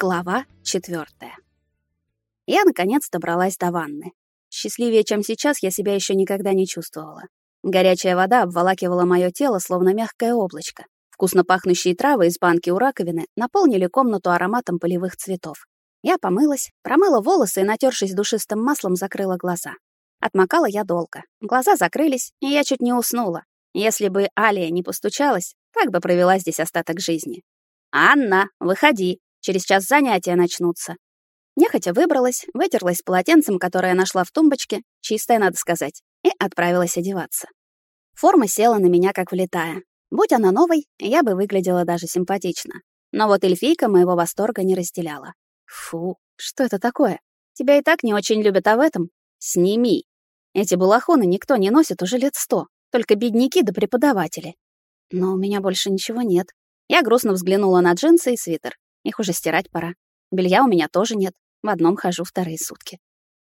Глава четвертая. Я наконец добралась до ванны. Счастливее, чем сейчас, я себя еще никогда не чувствовала. Горячая вода обволакивала мое тело, словно мягкое облачко. Вкусно пахнущие травы из банки у раковины наполнили комнату ароматом полевых цветов. Я помылась, промыла волосы и, натершись душистым маслом, закрыла глаза. Отмокала я долго. Глаза закрылись, и я чуть не уснула. Если бы Алия не постучалась, так бы провела здесь остаток жизни. «Анна, выходи!» Через час занятия начнутся. Нехотя выбралась, вытерлась полотенцем, которое нашла в тумбочке, чистое, надо сказать, и отправилась одеваться. Форма села на меня как влетая. Будь она новой, я бы выглядела даже симпатично. Но вот эльфийка моего восторга не разделяла. Фу, что это такое? Тебя и так не очень любят, а в этом? Сними. Эти балахоны никто не носит уже лет сто, только бедняки да преподаватели. Но у меня больше ничего нет. Я грустно взглянула на джинсы и свитер. Их уже стирать пора. Белья у меня тоже нет. В одном хожу вторые сутки.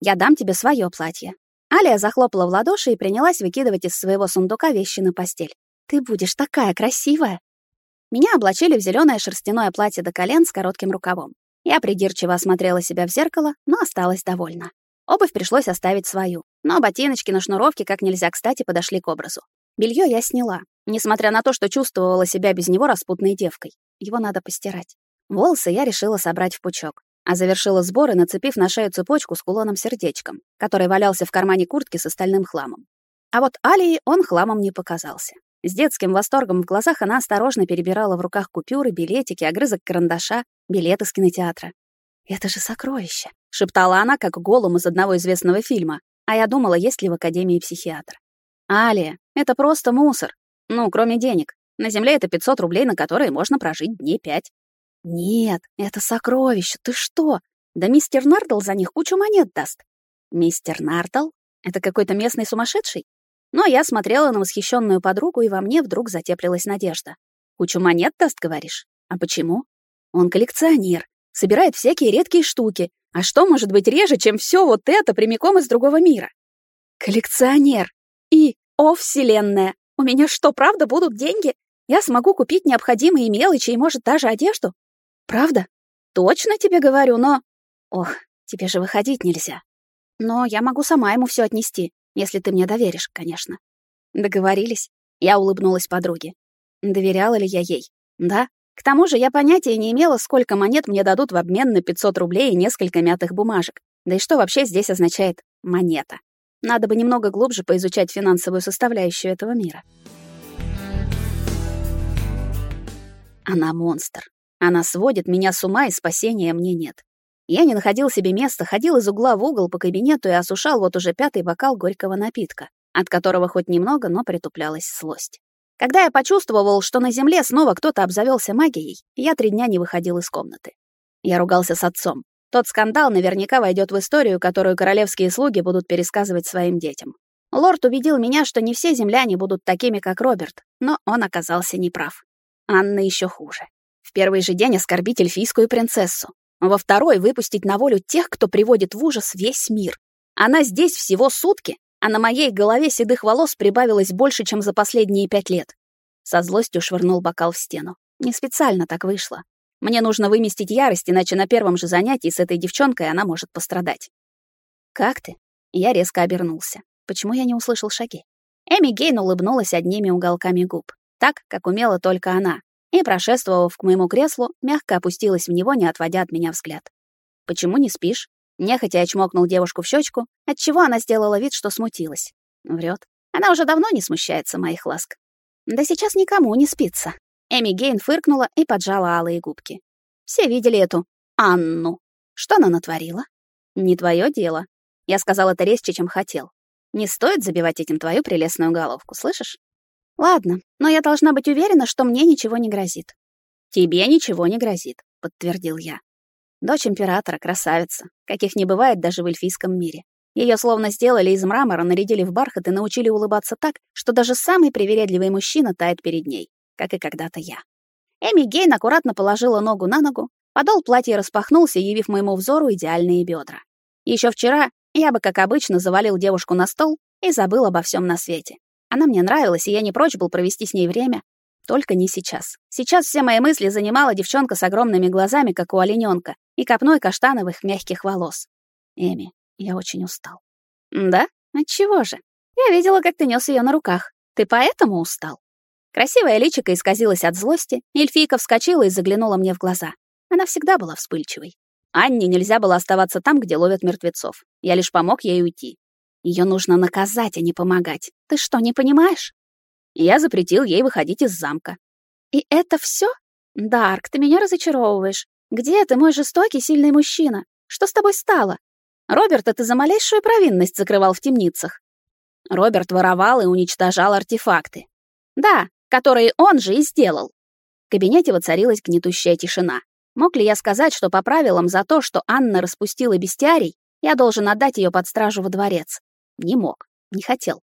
Я дам тебе свое платье. Алия захлопала в ладоши и принялась выкидывать из своего сундука вещи на постель. Ты будешь такая красивая. Меня облачили в зеленое шерстяное платье до колен с коротким рукавом. Я придирчиво осмотрела себя в зеркало, но осталась довольна. Обувь пришлось оставить свою, но ботиночки на шнуровке как нельзя кстати подошли к образу. Белье я сняла, несмотря на то, что чувствовала себя без него распутной девкой. Его надо постирать. Волосы я решила собрать в пучок, а завершила сборы, нацепив на шею цепочку с кулоном-сердечком, который валялся в кармане куртки с остальным хламом. А вот Алии он хламом не показался. С детским восторгом в глазах она осторожно перебирала в руках купюры, билетики, огрызок карандаша, билеты с кинотеатра. «Это же сокровище!» — шептала она, как голым из одного известного фильма, а я думала, есть ли в Академии психиатр. «Алия, это просто мусор. Ну, кроме денег. На Земле это 500 рублей, на которые можно прожить дней пять. Нет, это сокровище, ты что? Да мистер Нардл за них кучу монет даст. Мистер Нардл? Это какой-то местный сумасшедший? Но я смотрела на восхищенную подругу, и во мне вдруг затеплилась надежда. Кучу монет даст, говоришь? А почему? Он коллекционер, собирает всякие редкие штуки. А что может быть реже, чем все вот это прямиком из другого мира? Коллекционер. И, о, вселенная, у меня что, правда будут деньги? Я смогу купить необходимые мелочи и, может, даже одежду? Правда? Точно тебе говорю, но... Ох, тебе же выходить нельзя. Но я могу сама ему все отнести, если ты мне доверишь, конечно. Договорились. Я улыбнулась подруге. Доверяла ли я ей? Да. К тому же я понятия не имела, сколько монет мне дадут в обмен на 500 рублей и несколько мятых бумажек. Да и что вообще здесь означает монета? Надо бы немного глубже поизучать финансовую составляющую этого мира. Она монстр. Она сводит меня с ума, и спасения мне нет. Я не находил себе места, ходил из угла в угол по кабинету и осушал вот уже пятый бокал горького напитка, от которого хоть немного, но притуплялась злость. Когда я почувствовал, что на земле снова кто-то обзавелся магией, я три дня не выходил из комнаты. Я ругался с отцом. Тот скандал наверняка войдет в историю, которую королевские слуги будут пересказывать своим детям. Лорд убедил меня, что не все земляне будут такими, как Роберт, но он оказался неправ. Анна еще хуже. В первый же день оскорбить эльфийскую принцессу. Во второй — выпустить на волю тех, кто приводит в ужас весь мир. Она здесь всего сутки, а на моей голове седых волос прибавилось больше, чем за последние пять лет. Со злостью швырнул бокал в стену. Не специально так вышло. Мне нужно выместить ярость, иначе на первом же занятии с этой девчонкой она может пострадать. «Как ты?» Я резко обернулся. Почему я не услышал шаги? Эми Гейн улыбнулась одними уголками губ, так, как умела только она, и, прошествовав к моему креслу, мягко опустилась в него, не отводя от меня взгляд. «Почему не спишь?» Нехотя чмокнул девушку в щечку, отчего она сделала вид, что смутилась. Врет. Она уже давно не смущается моих ласк. Да сейчас никому не спится. Эми Гейн фыркнула и поджала алые губки. Все видели эту Анну. Что она натворила? Не твое дело. Я сказал это резче, чем хотел. Не стоит забивать этим твою прелестную головку, слышишь? Ладно, но я должна быть уверена, что мне ничего не грозит. Тебе ничего не грозит, подтвердил я. Дочь императора, красавица, каких не бывает даже в эльфийском мире. Ее словно сделали из мрамора, нарядили в бархат и научили улыбаться так, что даже самый привередливый мужчина тает перед ней, как и когда-то я. Эми Гейн аккуратно положила ногу на ногу, подол платья распахнулся, явив моему взору идеальные бедра. Еще вчера я бы, как обычно, завалил девушку на стол и забыл обо всем на свете. Она мне нравилась, и я не прочь был провести с ней время. Только не сейчас. Сейчас все мои мысли занимала девчонка с огромными глазами, как у олененка, и копной каштановых мягких волос. Эми, я очень устал. Да? Отчего же? Я видела, как ты нес ее на руках. Ты поэтому устал? Красивая личико исказилась от злости, эльфийка вскочила и заглянула мне в глаза. Она всегда была вспыльчивой. Анне нельзя было оставаться там, где ловят мертвецов. Я лишь помог ей уйти. Ее нужно наказать, а не помогать. Ты что, не понимаешь? Я запретил ей выходить из замка. И это все? Дарк, ты меня разочаровываешь. Где ты, мой жестокий, сильный мужчина? Что с тобой стало? Роберта ты за малейшую провинность закрывал в темницах. Роберт воровал и уничтожал артефакты. Да, которые он же и сделал. В кабинете воцарилась гнетущая тишина. Мог ли я сказать, что по правилам за то, что Анна распустила бестиарий, я должен отдать ее под стражу во дворец? Не мог, не хотел.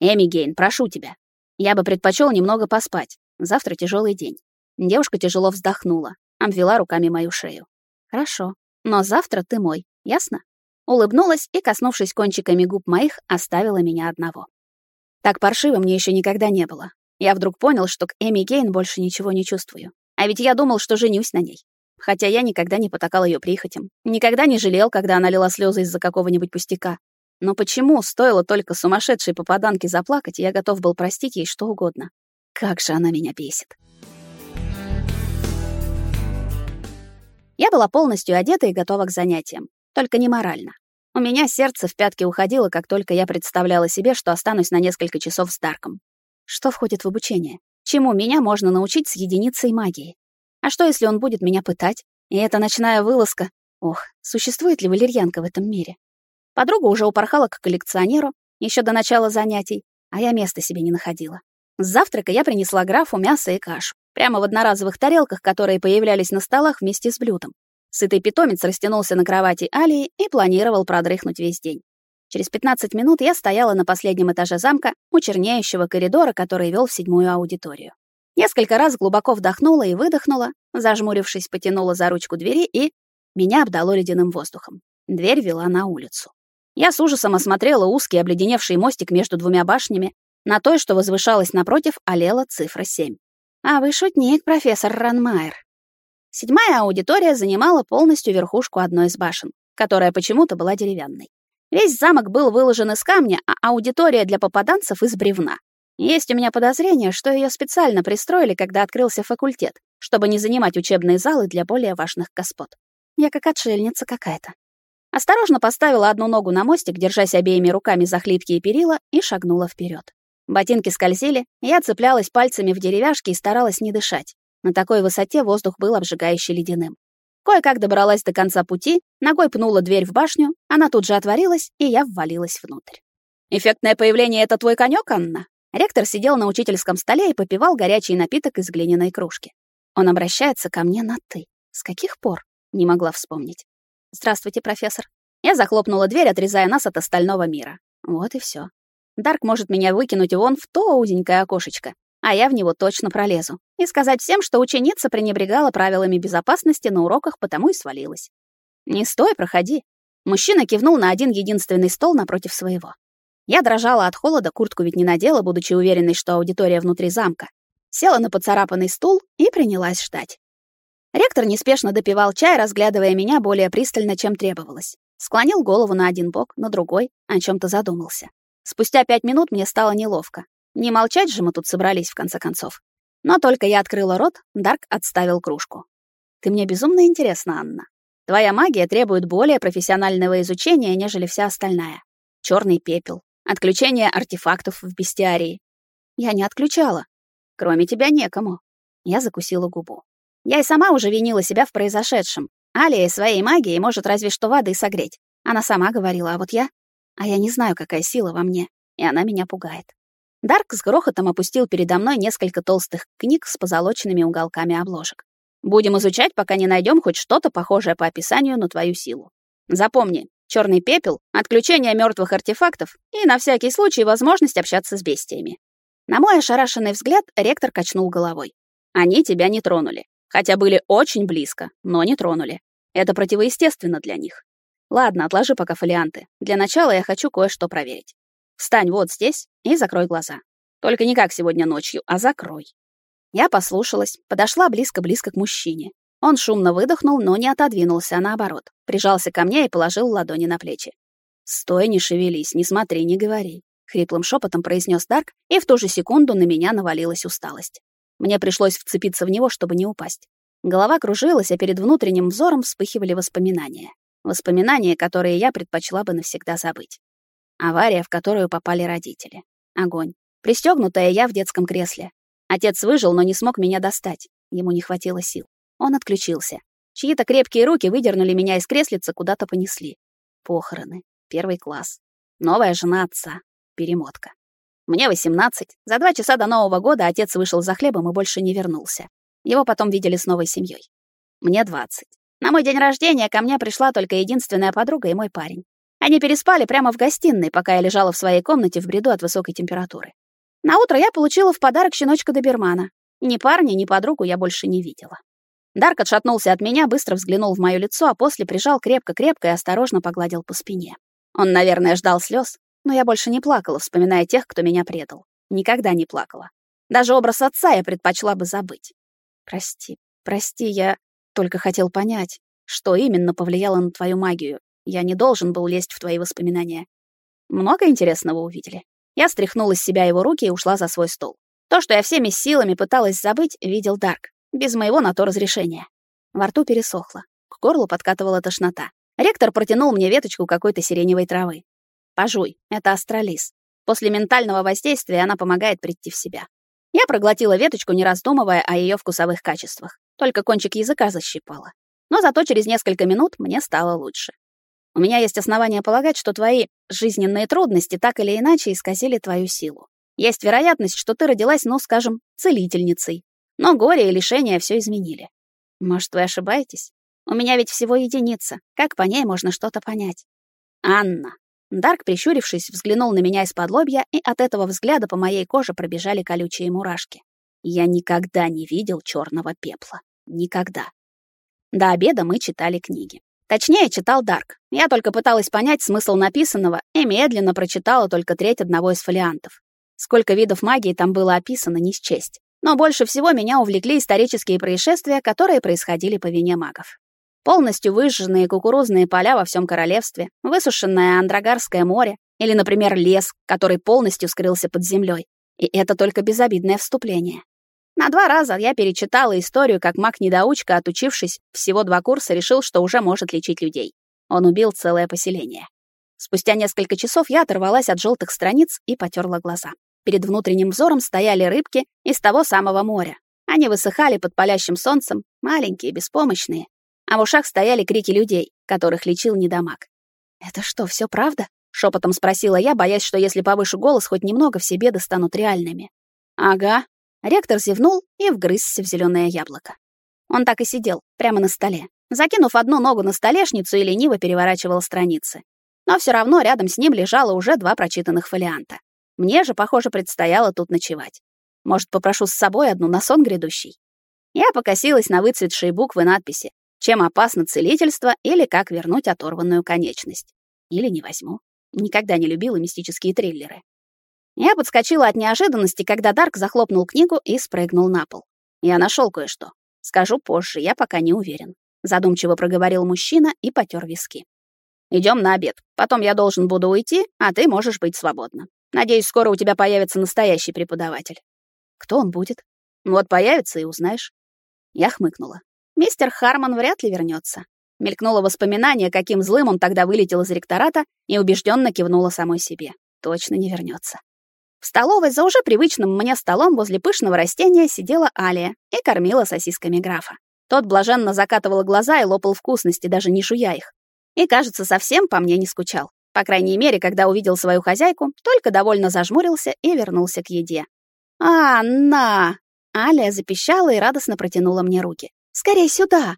Эми Гейн, прошу тебя. Я бы предпочел немного поспать. Завтра тяжелый день. Девушка тяжело вздохнула, обвела руками мою шею. Хорошо, но завтра ты мой, ясно? Улыбнулась и, коснувшись кончиками губ моих, оставила меня одного. Так паршиво мне еще никогда не было. Я вдруг понял, что к Эми Гейн больше ничего не чувствую. А ведь я думал, что женюсь на ней. Хотя я никогда не потакал ее прихотям. Никогда не жалел, когда она лила слезы из-за какого-нибудь пустяка. Но почему, стоило только сумасшедшей попаданке заплакать, я готов был простить ей что угодно? Как же она меня бесит. Я была полностью одета и готова к занятиям. Только не морально. У меня сердце в пятки уходило, как только я представляла себе, что останусь на несколько часов с Дарком. Что входит в обучение? Чему меня можно научить с единицей магии? А что, если он будет меня пытать? И эта ночная вылазка... Ох, существует ли валерьянка в этом мире? Подруга уже упорхала к коллекционеру еще до начала занятий, а я места себе не находила. С завтрака я принесла графу мясо и кашу, прямо в одноразовых тарелках, которые появлялись на столах вместе с блюдом. Сытый питомец растянулся на кровати Алии и планировал продрыхнуть весь день. Через 15 минут я стояла на последнем этаже замка у чернеющего коридора, который вел в седьмую аудиторию. Несколько раз глубоко вдохнула и выдохнула, зажмурившись, потянула за ручку двери и... Меня обдало ледяным воздухом. Дверь вела на улицу. Я с ужасом осмотрела узкий обледеневший мостик между двумя башнями. На той, что возвышалась напротив, олела цифра 7. «А вы шутник, профессор Ранмайер». Седьмая аудитория занимала полностью верхушку одной из башен, которая почему-то была деревянной. Весь замок был выложен из камня, а аудитория для попаданцев из бревна. Есть у меня подозрение, что ее специально пристроили, когда открылся факультет, чтобы не занимать учебные залы для более важных господ. Я как отшельница какая-то. Осторожно поставила одну ногу на мостик, держась обеими руками за хлипкие перила, и шагнула вперед. Ботинки скользили, я цеплялась пальцами в деревяшки и старалась не дышать. На такой высоте воздух был обжигающе ледяным. Кое-как добралась до конца пути, ногой пнула дверь в башню, она тут же отворилась, и я ввалилась внутрь. «Эффектное появление — это твой конёк, Анна?» Ректор сидел на учительском столе и попивал горячий напиток из глиняной кружки. Он обращается ко мне на «ты». С каких пор? Не могла вспомнить. «Здравствуйте, профессор». Я захлопнула дверь, отрезая нас от остального мира. Вот и все. Дарк может меня выкинуть вон в то узенькое окошечко, а я в него точно пролезу. И сказать всем, что ученица пренебрегала правилами безопасности на уроках, потому и свалилась. «Не стой, проходи». Мужчина кивнул на один единственный стол напротив своего. Я дрожала от холода, куртку ведь не надела, будучи уверенной, что аудитория внутри замка. Села на поцарапанный стул и принялась ждать. Ректор неспешно допивал чай, разглядывая меня более пристально, чем требовалось. Склонил голову на один бок, на другой, о чем то задумался. Спустя пять минут мне стало неловко. Не молчать же мы тут собрались, в конце концов. Но только я открыла рот, Дарк отставил кружку. «Ты мне безумно интересна, Анна. Твоя магия требует более профессионального изучения, нежели вся остальная. Черный пепел, отключение артефактов в бестиарии. Я не отключала. Кроме тебя некому. Я закусила губу. Я и сама уже винила себя в произошедшем. Алия своей магией может разве что воды согреть. Она сама говорила, а вот я... А я не знаю, какая сила во мне, и она меня пугает. Дарк с грохотом опустил передо мной несколько толстых книг с позолоченными уголками обложек. Будем изучать, пока не найдем хоть что-то похожее по описанию на твою силу. Запомни, черный пепел, отключение мертвых артефактов и, на всякий случай, возможность общаться с бестиями. На мой ошарашенный взгляд ректор качнул головой. Они тебя не тронули. Хотя были очень близко, но не тронули. Это противоестественно для них. Ладно, отложи пока фолианты. Для начала я хочу кое-что проверить. Встань вот здесь и закрой глаза. Только не как сегодня ночью, а закрой. Я послушалась, подошла близко-близко к мужчине. Он шумно выдохнул, но не отодвинулся, а наоборот. Прижался ко мне и положил ладони на плечи. «Стой, не шевелись, не смотри, не говори», — хриплым шепотом произнес Дарк, и в ту же секунду на меня навалилась усталость. Мне пришлось вцепиться в него, чтобы не упасть. Голова кружилась, а перед внутренним взором вспыхивали воспоминания. Воспоминания, которые я предпочла бы навсегда забыть. Авария, в которую попали родители. Огонь. Пристегнутая я в детском кресле. Отец выжил, но не смог меня достать. Ему не хватило сил. Он отключился. Чьи-то крепкие руки выдернули меня из креслица, куда-то понесли. Похороны. Первый класс. Новая жена отца. Перемотка. Мне 18. За два часа до Нового года отец вышел за хлебом и больше не вернулся. Его потом видели с новой семьей. Мне 20. На мой день рождения ко мне пришла только единственная подруга и мой парень. Они переспали прямо в гостиной, пока я лежала в своей комнате в бреду от высокой температуры. На утро я получила в подарок щеночка добермана. Ни парня, ни подругу я больше не видела. Дарк отшатнулся от меня, быстро взглянул в моё лицо, а после прижал крепко-крепко и осторожно погладил по спине. Он, наверное, ждал слез, но я больше не плакала, вспоминая тех, кто меня предал. Никогда не плакала. Даже образ отца я предпочла бы забыть. Прости, прости, я только хотел понять, что именно повлияло на твою магию. Я не должен был лезть в твои воспоминания. Много интересного увидели. Я стряхнула с себя его руки и ушла за свой стол. То, что я всеми силами пыталась забыть, видел Дарк без моего на то разрешения. Во рту пересохло, к горлу подкатывала тошнота. Ректор протянул мне веточку какой-то сиреневой травы. «Пожуй, это астролис. После ментального воздействия она помогает прийти в себя». Я проглотила веточку, не раздумывая о ее вкусовых качествах. Только кончик языка защипала. Но зато через несколько минут мне стало лучше. У меня есть основания полагать, что твои жизненные трудности так или иначе исказили твою силу. Есть вероятность, что ты родилась, ну, скажем, целительницей, но горе и лишения все изменили. Может, вы ошибаетесь? У меня ведь всего единица. Как по ней можно что-то понять? Анна. Дарк, прищурившись, взглянул на меня из-под лобья, и от этого взгляда по моей коже пробежали колючие мурашки. Я никогда не видел черного пепла. Никогда. До обеда мы читали книги. Точнее, читал Дарк. Я только пыталась понять смысл написанного и медленно прочитала только треть одного из фолиантов. Сколько видов магии там было описано, не счесть. Но больше всего меня увлекли исторические происшествия, которые происходили по вине магов. Полностью выжженные кукурузные поля во всем королевстве, высушенное Андрогарское море или, например, лес, который полностью скрылся под землей. И это только безобидное вступление. На два раза я перечитала историю, как маг-недоучка, отучившись всего два курса, решил, что уже может лечить людей. Он убил целое поселение. Спустя несколько часов я оторвалась от желтых страниц и потерла глаза. Перед внутренним взором стояли рыбки из того самого моря. Они высыхали под палящим солнцем, маленькие, беспомощные. А в ушах стояли крики людей, которых лечил недомаг. «Это что, все правда?» — шепотом спросила я, боясь, что если повышу голос, хоть немного все беды станут реальными. «Ага». Ректор зевнул и вгрызся в зеленое яблоко. Он так и сидел, прямо на столе, закинув одну ногу на столешницу и лениво переворачивал страницы. Но все равно рядом с ним лежало уже два прочитанных фолианта. Мне же, похоже, предстояло тут ночевать. Может, попрошу с собой одну на сон грядущий? Я покосилась на выцветшие буквы надписи «Чем опасно целительство» или «Как вернуть оторванную конечность». Или не возьму. Никогда не любила мистические триллеры. Я подскочила от неожиданности, когда Дарк захлопнул книгу и спрыгнул на пол. Я нашел кое-что. Скажу позже, я пока не уверен. Задумчиво проговорил мужчина и потер виски. Идем на обед. Потом я должен буду уйти, а ты можешь быть свободна. Надеюсь, скоро у тебя появится настоящий преподаватель. Кто он будет? Вот появится и узнаешь. Я хмыкнула. Мистер Харман вряд ли вернется. Мелькнуло воспоминание, каким злым он тогда вылетел из ректората, и убежденно кивнула самой себе. Точно не вернется. В столовой за уже привычным мне столом возле пышного растения сидела Алия и кормила сосисками графа. Тот блаженно закатывал глаза и лопал вкусности, даже не жуя их. И, кажется, совсем по мне не скучал. По крайней мере, когда увидел свою хозяйку, только довольно зажмурился и вернулся к еде. «А, на!» Аля запищала и радостно протянула мне руки. «Скорей сюда!»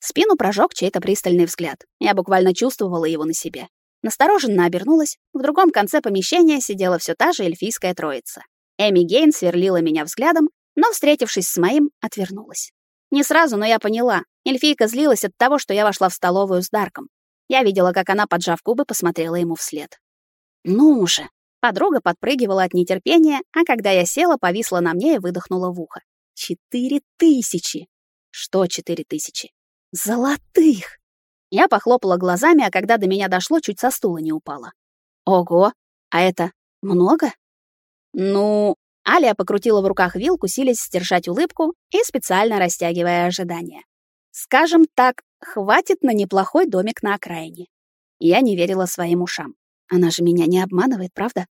Спину прожег чей-то пристальный взгляд. Я буквально чувствовала его на себе. Настороженно обернулась. В другом конце помещения сидела все та же эльфийская троица. Эми Гейн сверлила меня взглядом, но, встретившись с моим, отвернулась. Не сразу, но я поняла. Эльфийка злилась от того, что я вошла в столовую с Дарком. Я видела, как она, поджав губы, посмотрела ему вслед. «Ну же!» Подруга подпрыгивала от нетерпения, а когда я села, повисла на мне и выдохнула в ухо. Четыре тысячи! Что четыре тысячи? Золотых! Я похлопала глазами, а когда до меня дошло, чуть со стула не упала. Ого! А это много? Ну, Алия покрутила в руках вилку, силясь сдержать улыбку и специально растягивая ожидание. Скажем так, хватит на неплохой домик на окраине. Я не верила своим ушам. Она же меня не обманывает, правда?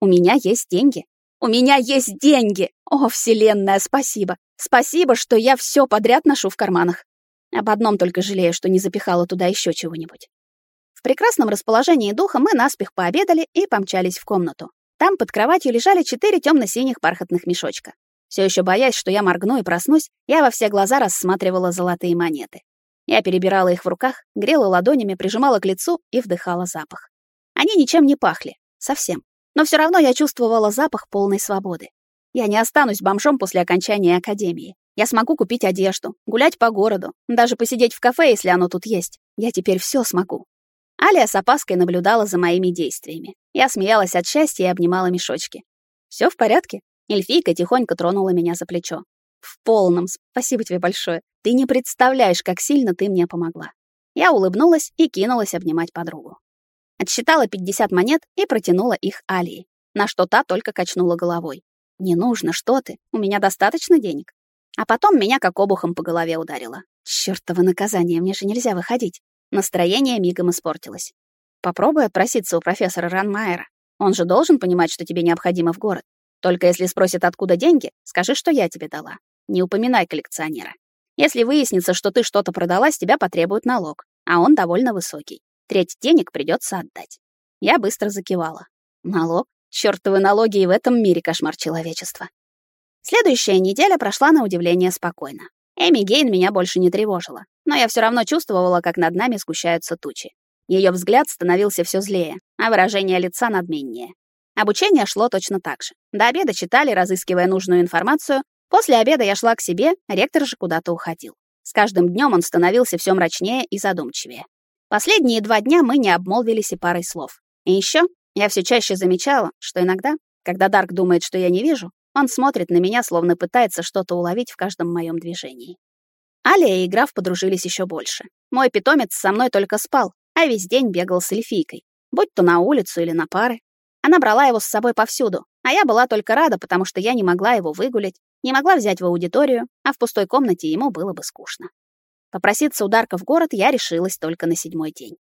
У меня есть деньги. У меня есть деньги! О, вселенная, спасибо! Спасибо, что я все подряд ношу в карманах. Об одном только жалею, что не запихала туда еще чего-нибудь. В прекрасном расположении духа мы наспех пообедали и помчались в комнату. Там под кроватью лежали четыре темно-синих бархатных мешочка. Все еще боясь, что я моргну и проснусь, я во все глаза рассматривала золотые монеты. Я перебирала их в руках, грела ладонями, прижимала к лицу и вдыхала запах. Они ничем не пахли, совсем. Но все равно я чувствовала запах полной свободы. Я не останусь бомжом после окончания академии. Я смогу купить одежду, гулять по городу, даже посидеть в кафе, если оно тут есть. Я теперь все смогу. Алия с опаской наблюдала за моими действиями. Я смеялась от счастья и обнимала мешочки. Все в порядке?» Эльфийка тихонько тронула меня за плечо. «В полном. Спасибо тебе большое. Ты не представляешь, как сильно ты мне помогла». Я улыбнулась и кинулась обнимать подругу. Отсчитала 50 монет и протянула их Алии, на что та только качнула головой. «Не нужно, что ты, у меня достаточно денег». А потом меня как обухом по голове ударило. Чёртово наказание, мне же нельзя выходить. Настроение мигом испортилось. Попробуй отпроситься у профессора Ранмайера. Он же должен понимать, что тебе необходимо в город. Только если спросит, откуда деньги, скажи, что я тебе дала. Не упоминай коллекционера. Если выяснится, что ты что-то продала, с тебя потребуют налог, а он довольно высокий. Треть денег придется отдать. Я быстро закивала. Налог? Чёртовы налоги и в этом мире кошмар человечества. Следующая неделя прошла на удивление спокойно. Эми Гейн меня больше не тревожила, но я все равно чувствовала, как над нами сгущаются тучи. Ее взгляд становился все злее, а выражение лица надменнее. Обучение шло точно так же. До обеда читали, разыскивая нужную информацию. После обеда я шла к себе, ректор же куда-то уходил. С каждым днем он становился все мрачнее и задумчивее. Последние два дня мы не обмолвились и парой слов. И еще я все чаще замечала, что иногда, когда Дарк думает, что я не вижу, он смотрит на меня, словно пытается что-то уловить в каждом моем движении. Алия и граф подружились еще больше. Мой питомец со мной только спал, а весь день бегал с эльфийкой, будь то на улицу или на пары. Она брала его с собой повсюду, а я была только рада, потому что я не могла его выгулять, не могла взять в аудиторию, а в пустой комнате ему было бы скучно. Попроситься у Дарка в город я решилась только на седьмой день.